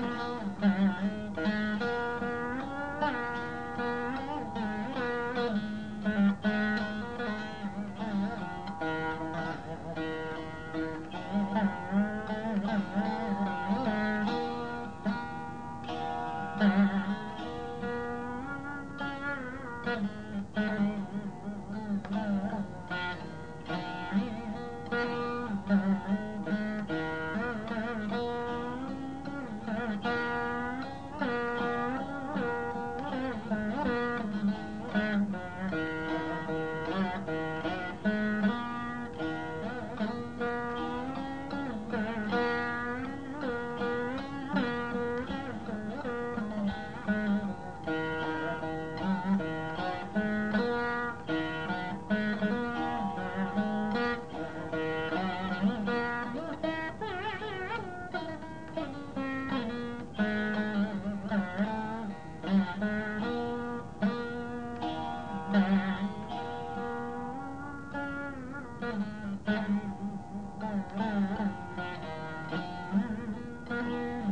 Mm-hmm.